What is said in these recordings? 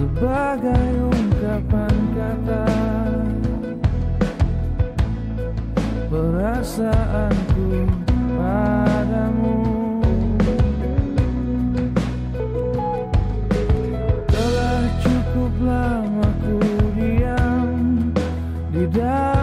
sebagai ungkapan kata perasaanku padamu. Telah cukup lama ku diam di dalam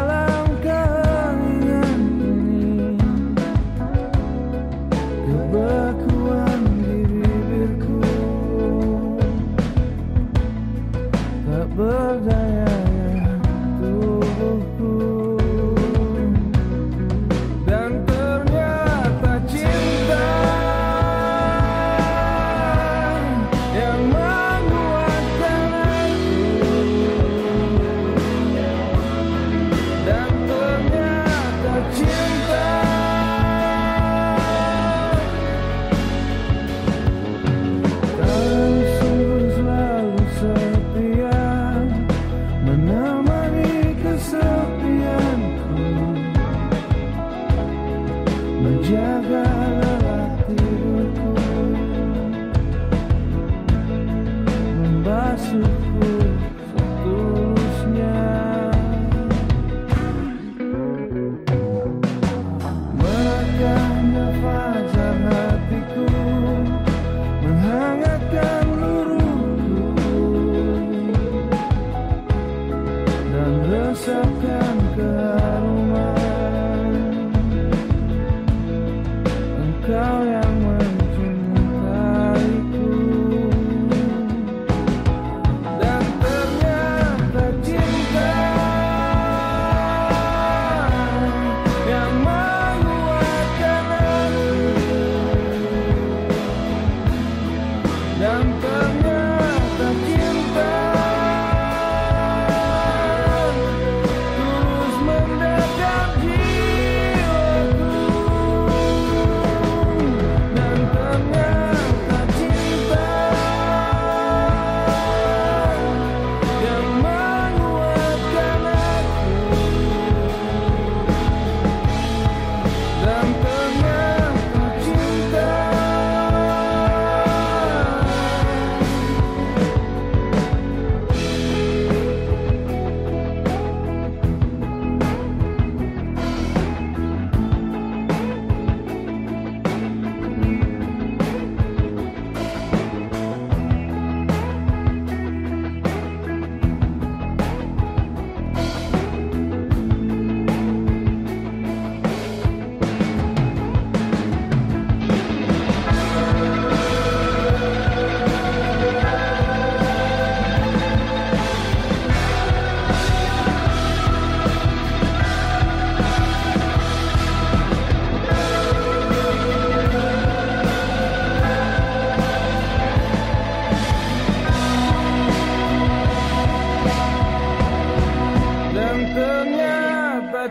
Jaga tidurku. Membasuhku seterusnya. Merekahnya fajar hatiku. Menghangatkan luruhku. Dan resapkan kehadiranmu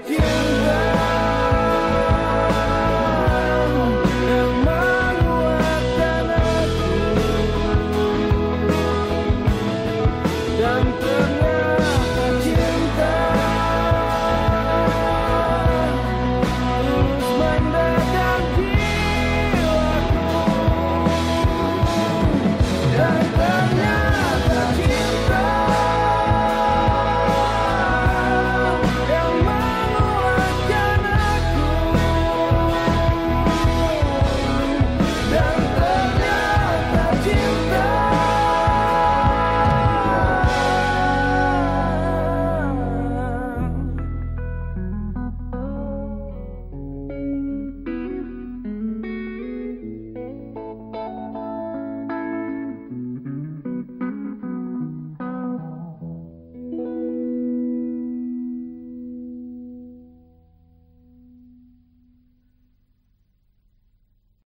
You.